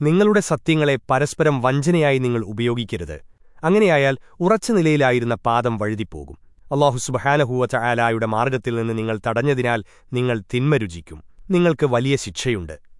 നിങ്ങളുടെ സത്യങ്ങളെ പരസ്പരം വഞ്ചനയായി നിങ്ങൾ ഉപയോഗിക്കരുത്. അങ്ങനെയായാൽ ഉറച്ച നിലയിലായിരുന്ന പാദം വഴുതിപ്പോകും. അള്ളാഹു സുബഹാനഹൂവച്ച ആലായുടെ മാർഗത്തിൽ നിന്ന് നിങ്ങൾ തടഞ്ഞതിനാൽ നിങ്ങൾ തിന്മ രുചിക്കും നിങ്ങൾക്ക് വലിയ ശിക്ഷയുണ്ട്.